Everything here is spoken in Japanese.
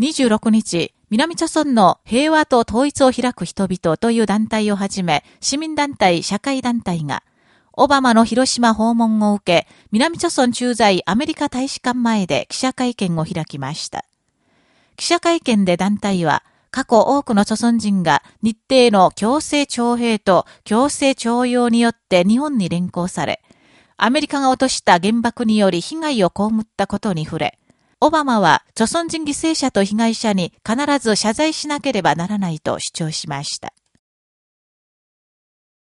26日、南朝村の平和と統一を開く人々という団体をはじめ、市民団体、社会団体が、オバマの広島訪問を受け、南朝村駐在アメリカ大使館前で記者会見を開きました。記者会見で団体は、過去多くの朝村人が日程の強制徴兵と強制徴用によって日本に連行され、アメリカが落とした原爆により被害を被ったことに触れ、オバマは、著存人犠牲者と被害者に必ず謝罪しなければならないと主張しました。